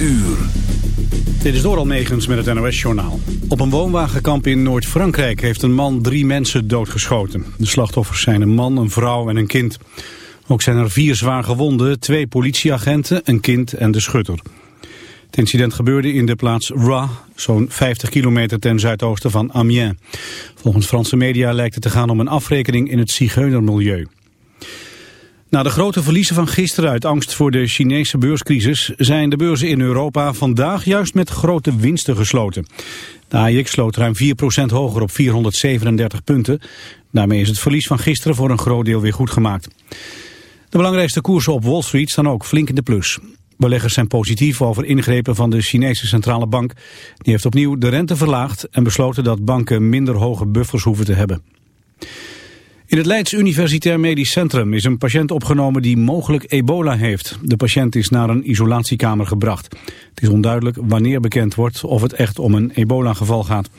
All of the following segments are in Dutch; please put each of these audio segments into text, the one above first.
uur. Dit is door Megens met het NOS-journaal. Op een woonwagenkamp in Noord-Frankrijk heeft een man drie mensen doodgeschoten. De slachtoffers zijn een man, een vrouw en een kind. Ook zijn er vier zwaar gewonden, twee politieagenten, een kind en de schutter. Het incident gebeurde in de plaats Ra, zo'n 50 kilometer ten zuidoosten van Amiens. Volgens Franse media lijkt het te gaan om een afrekening in het zigeunermilieu. Na de grote verliezen van gisteren uit angst voor de Chinese beurscrisis zijn de beurzen in Europa vandaag juist met grote winsten gesloten. De AIX sloot ruim 4% hoger op 437 punten. Daarmee is het verlies van gisteren voor een groot deel weer goed gemaakt. De belangrijkste koersen op Wall Street staan ook flink in de plus. Beleggers zijn positief over ingrepen van de Chinese centrale bank. Die heeft opnieuw de rente verlaagd en besloten dat banken minder hoge buffers hoeven te hebben. In het Leids Universitair Medisch Centrum is een patiënt opgenomen die mogelijk ebola heeft. De patiënt is naar een isolatiekamer gebracht. Het is onduidelijk wanneer bekend wordt of het echt om een ebola-geval gaat.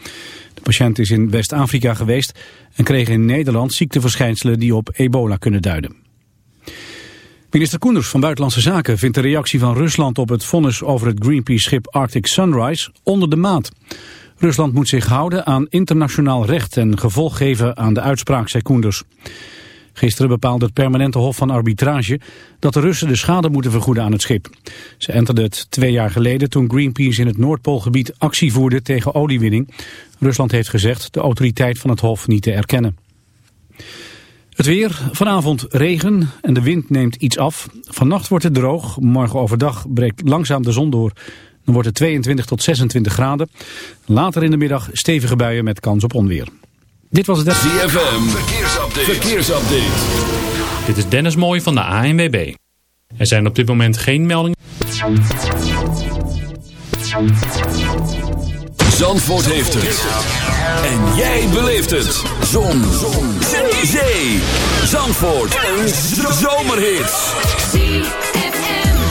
De patiënt is in West-Afrika geweest en kreeg in Nederland ziekteverschijnselen die op ebola kunnen duiden. Minister Koenders van Buitenlandse Zaken vindt de reactie van Rusland op het vonnis over het Greenpeace-schip Arctic Sunrise onder de maat. Rusland moet zich houden aan internationaal recht en gevolg geven aan de uitspraak, zei Koenders. Gisteren bepaalde het permanente hof van arbitrage dat de Russen de schade moeten vergoeden aan het schip. Ze enterden het twee jaar geleden toen Greenpeace in het Noordpoolgebied actie voerde tegen oliewinning. Rusland heeft gezegd de autoriteit van het hof niet te erkennen. Het weer, vanavond regen en de wind neemt iets af. Vannacht wordt het droog, morgen overdag breekt langzaam de zon door. Dan wordt het 22 tot 26 graden. Later in de middag stevige buien met kans op onweer. Dit was het... ZFM, verkeersupdate. verkeersupdate. Dit is Dennis Mooij van de ANWB. Er zijn op dit moment geen meldingen... Zandvoort heeft het. En jij beleeft het. Zon. Zon. Zee. Zandvoort. Een zomerhit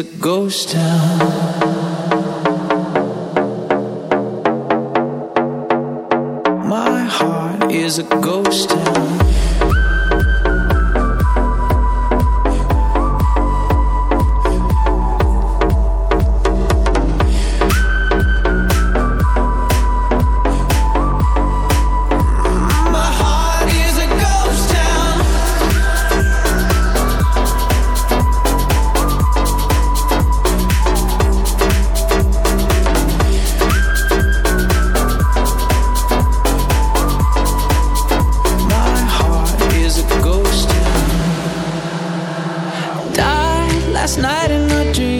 A ghost town. night in my dreams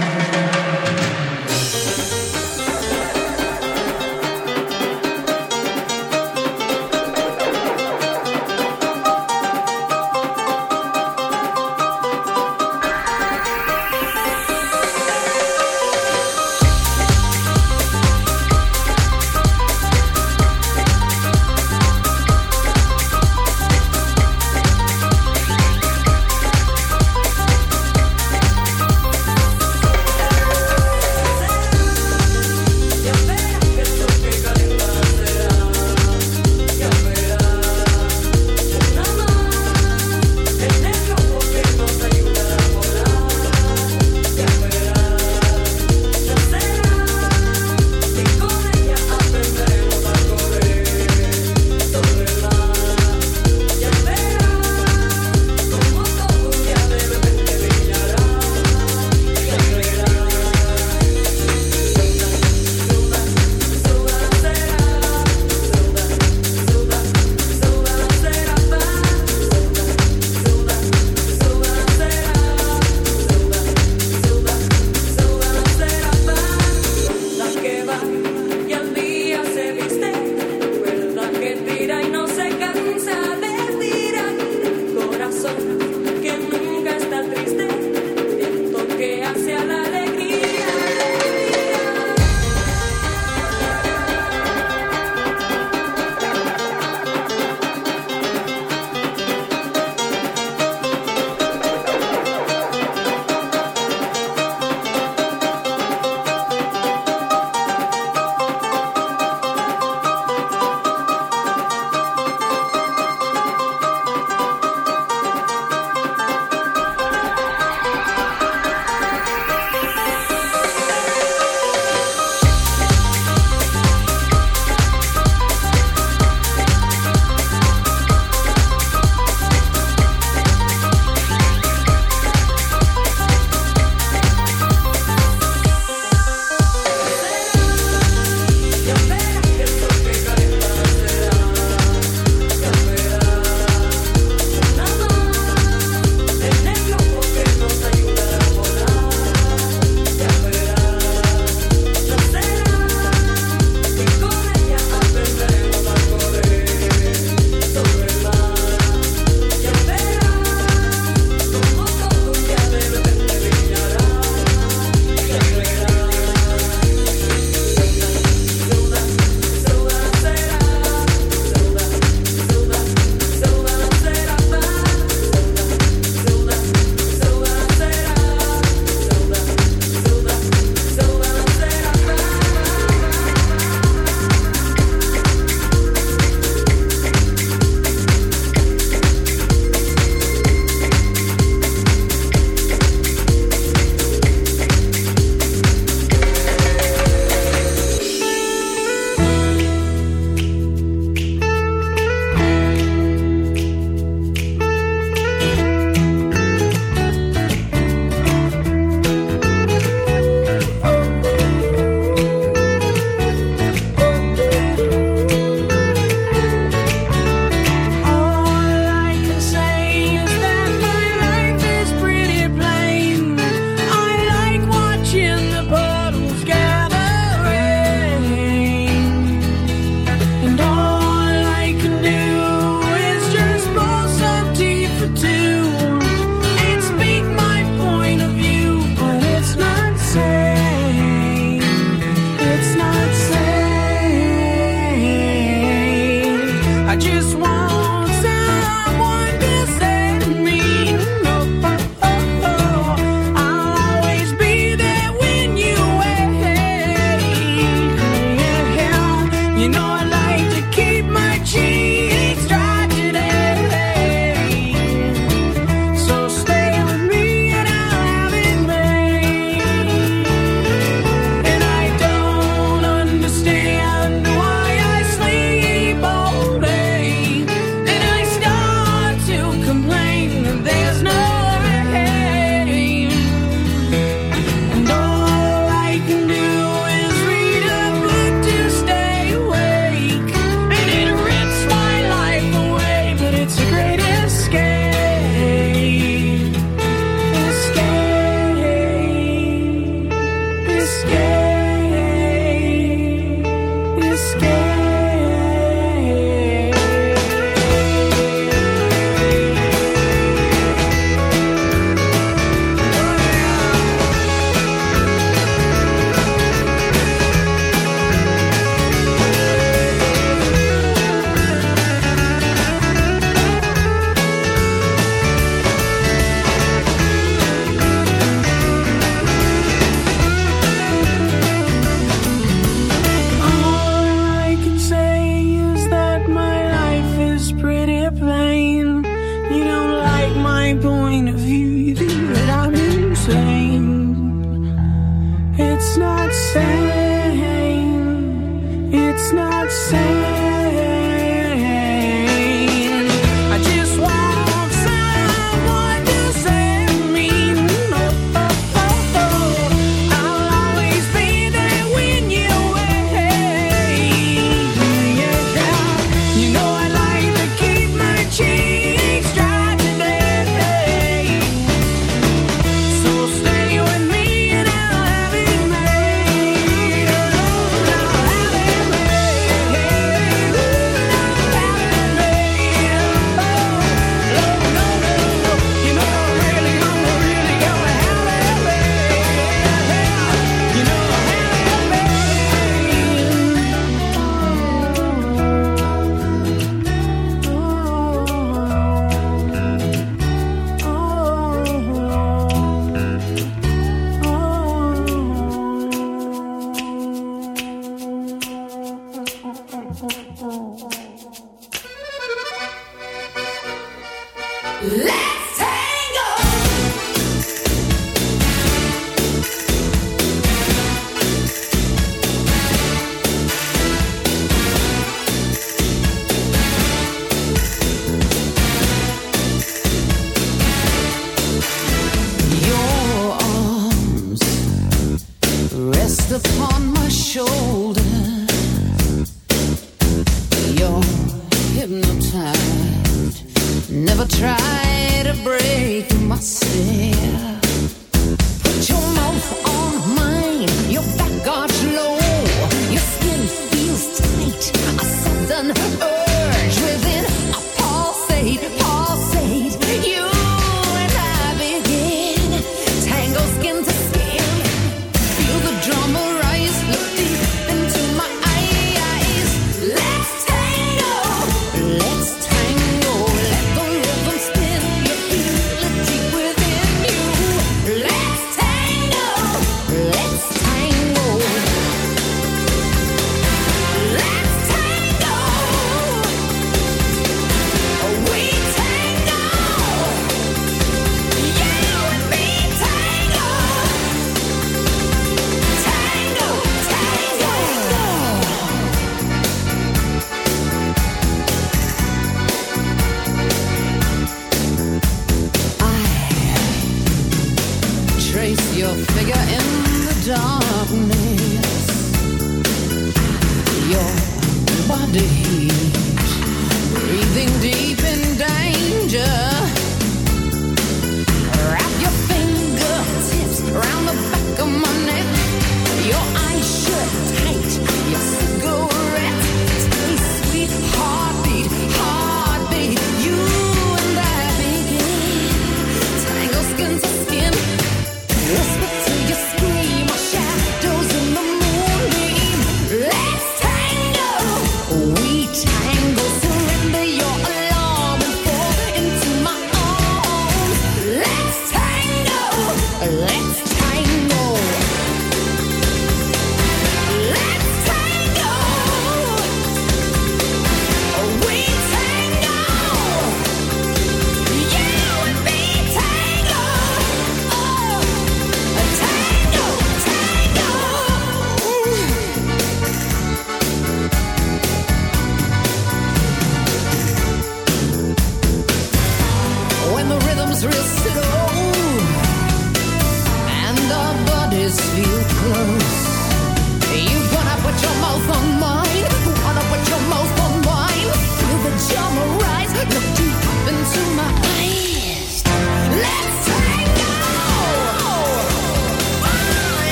point of view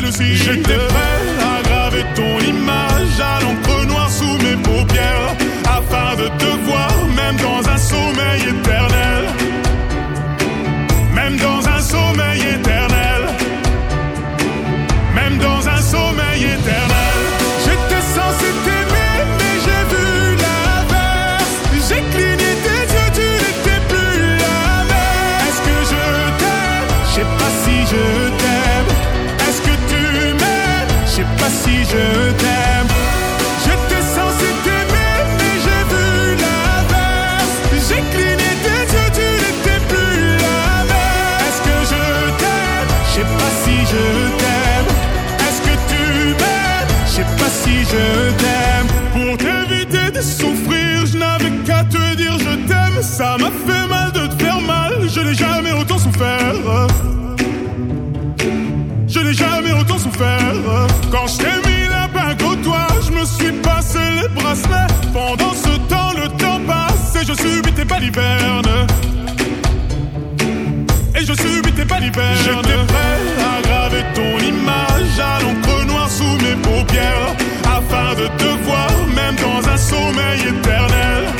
lever le cil. J'étais à graver ton image à l'encre noire sous mes paupières afin de te voir même dans un sommeil éternel. Je suis passé les bracelets. Pendant ce temps, le temps passe et je subis tes balivernes. Et je subis tes balivernes. J'étais prêt à graver ton image à l'encre noire sous mes paupières. Afin de te voir, même dans un sommeil éternel.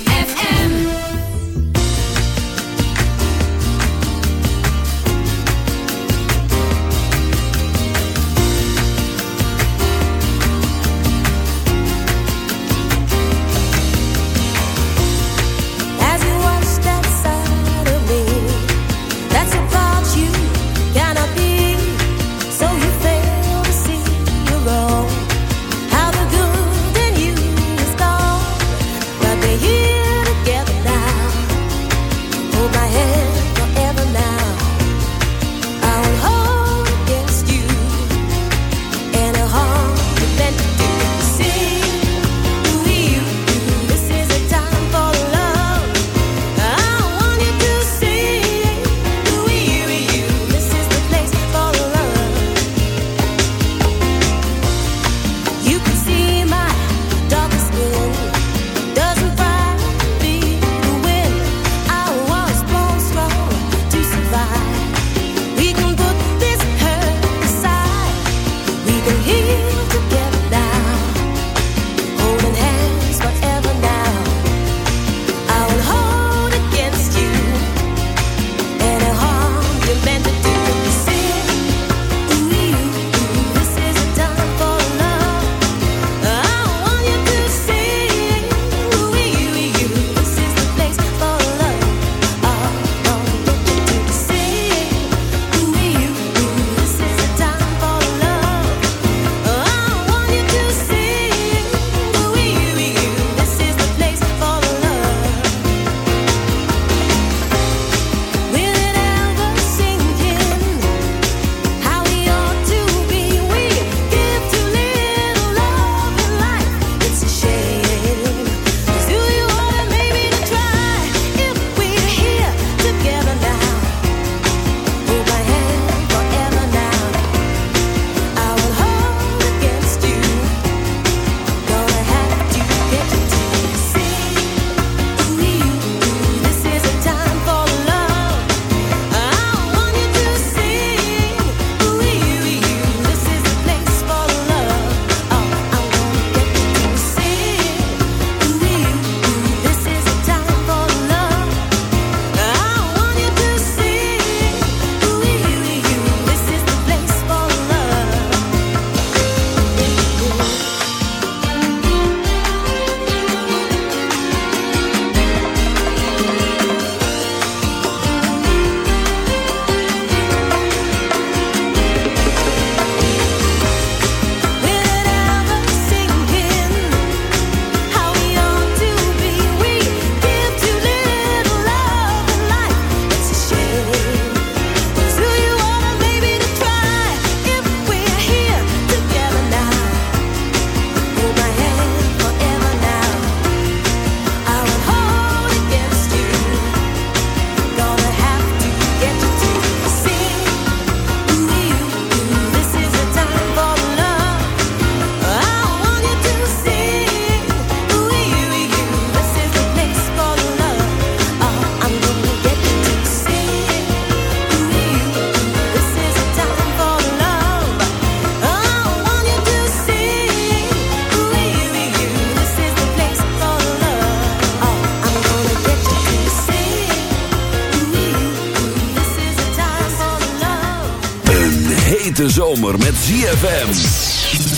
Hete zomer met ZFM.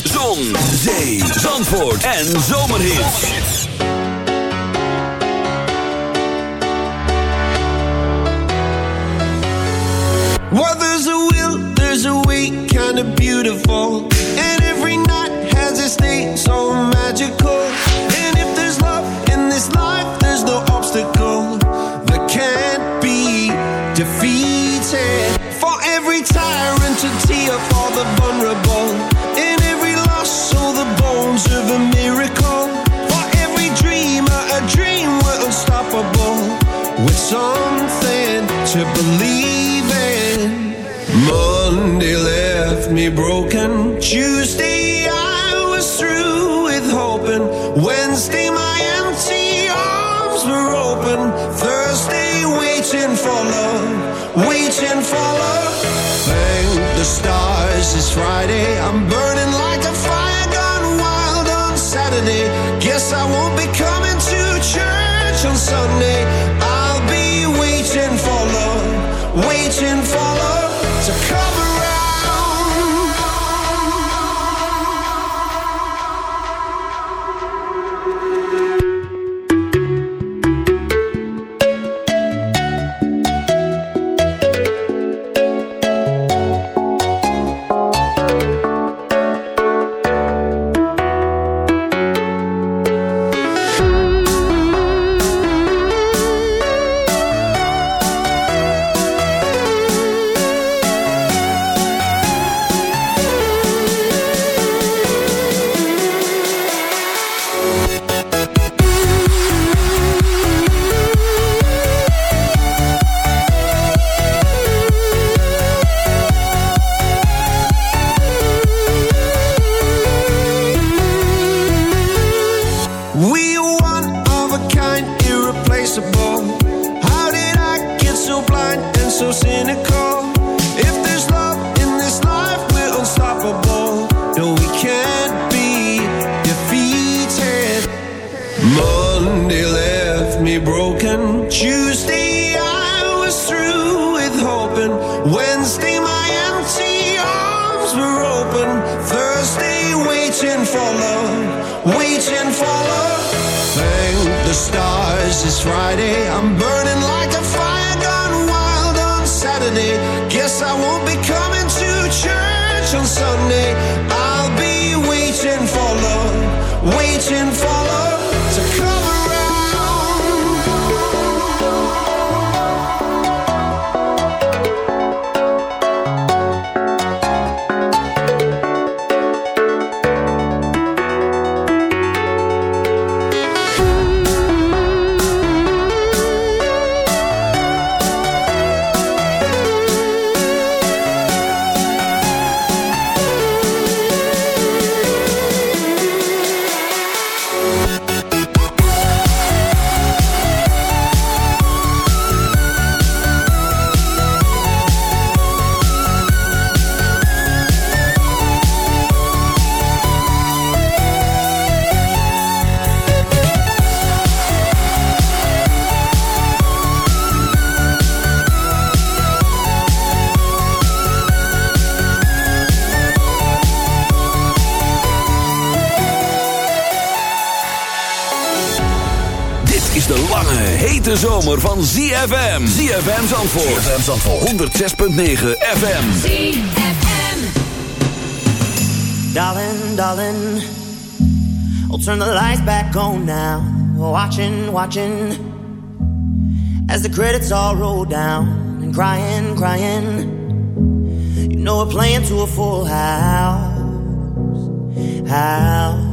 Zon, zee, zandvoort en zomerhits. Well, there's a will, there's a way, kinda beautiful. broken. Choose zomer van ZFM. ZFM Zandvoort. ZFM Zandvoort. 106.9 FM. ZFM. Darling, darling, I'll turn the lights back on now. Watching, watching, as the credits all roll down and crying, crying. You know we're playing to a full house, house.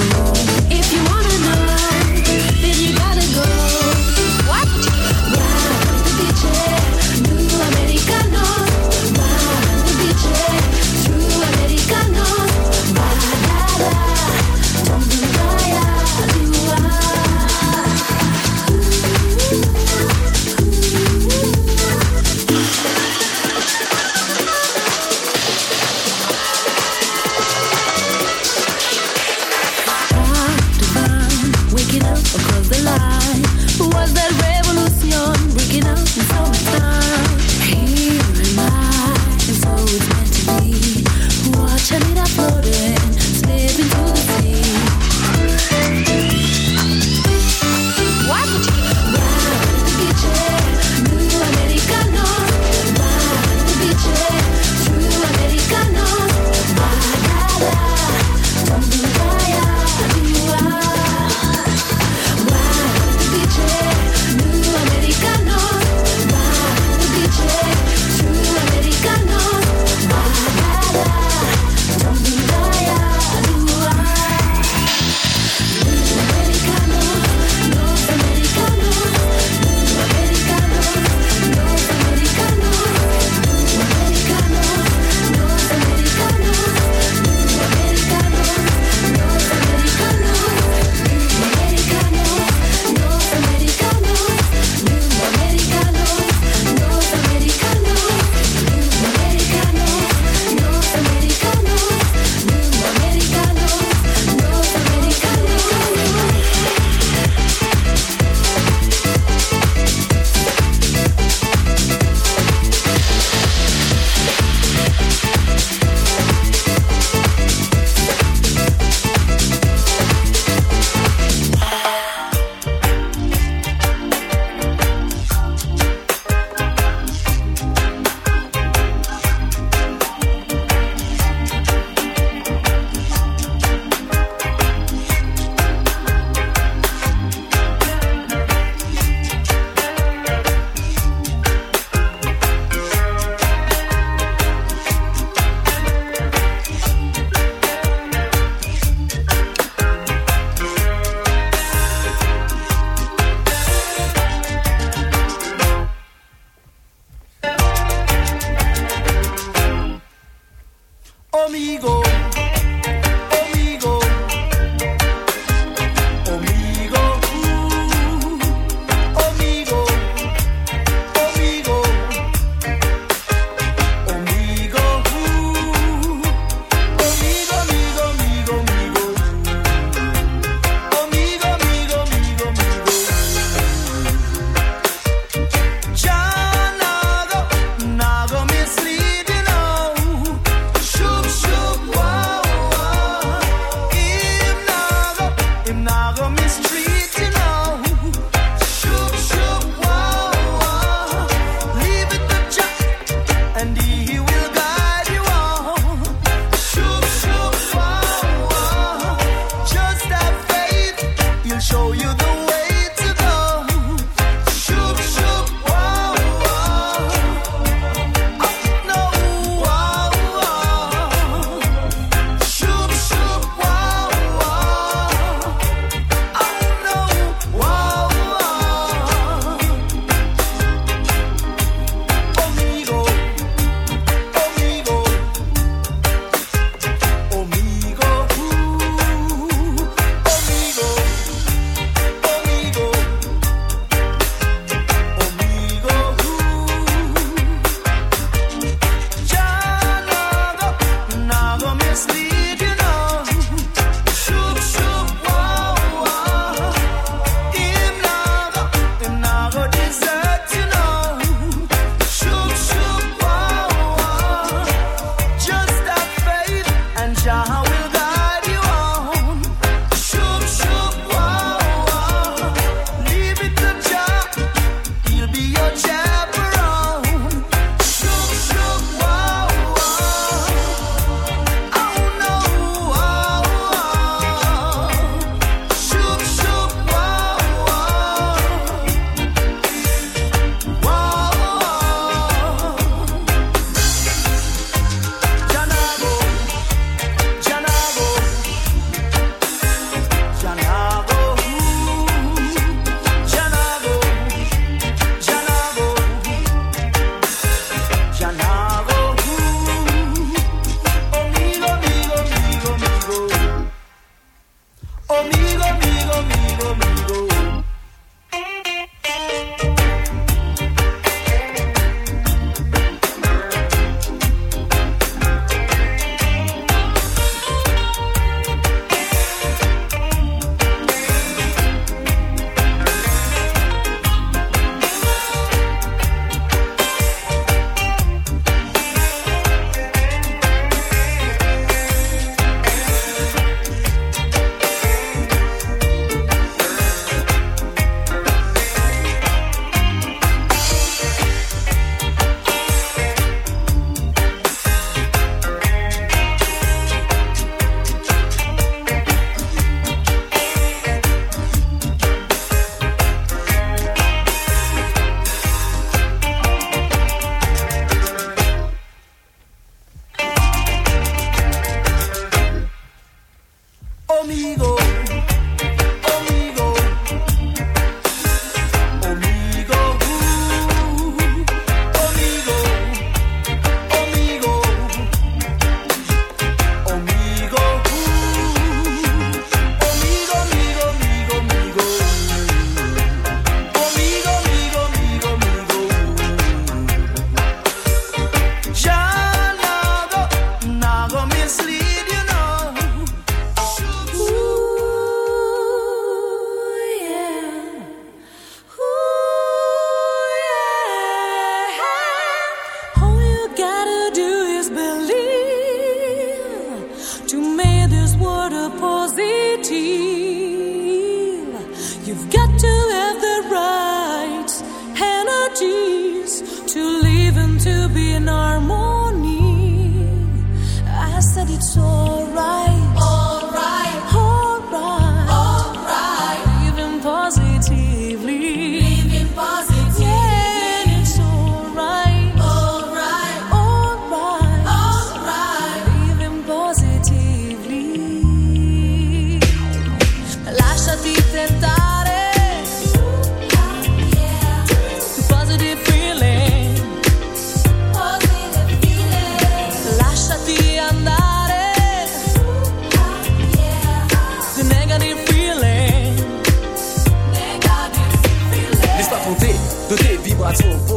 Ooh.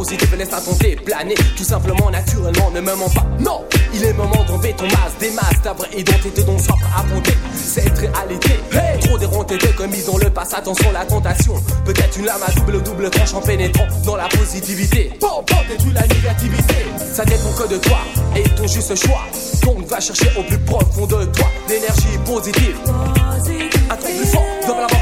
Vibrations positives, laisse-toi tenter, planer tout simplement, naturellement, ne me mens pas. Non, il est moment d'enlever ton masque, des masques, ta vraie identité dont prêt à affronter cette réalité. Hey Trop déronté de commis dans le passé, attention la tentation. Peut-être une lame à double double tranche en pénétrant dans la positivité. Bon, bon, tu la négativité. Ça dépend que de toi et ton juste choix. Donc va chercher au plus profond de toi l'énergie positive. Un truc plus fort, la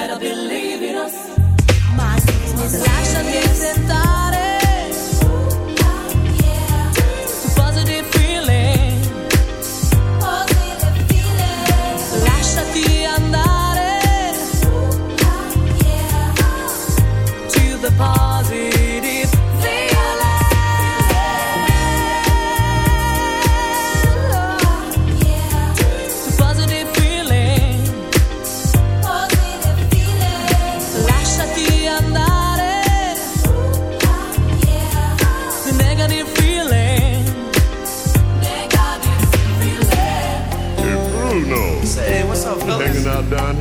better believe in us. My business. Lasciati tentare.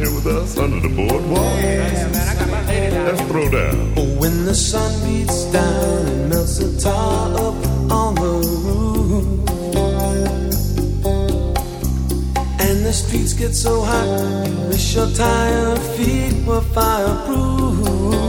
Here with us under the boardwalk? Let's throw down. Oh, when the sun beats down and melts the tar up on the roof. And the streets get so hot, wish your tired feet were fireproof.